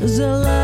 the love